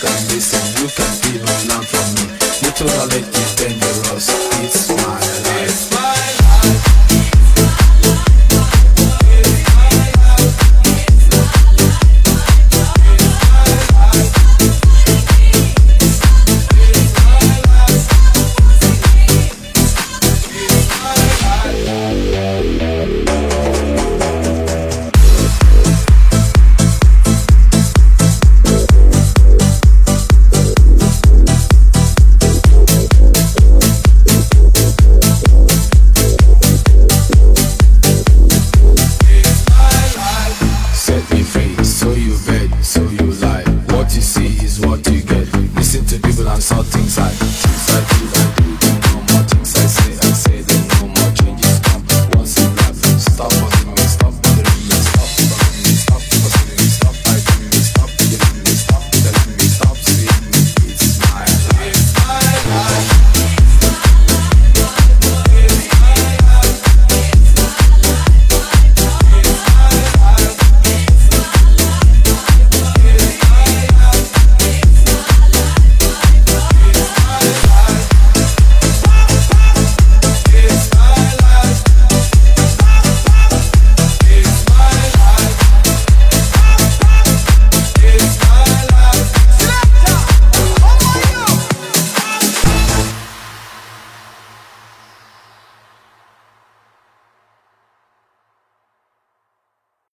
can listen, you can feel and learn from me. Literally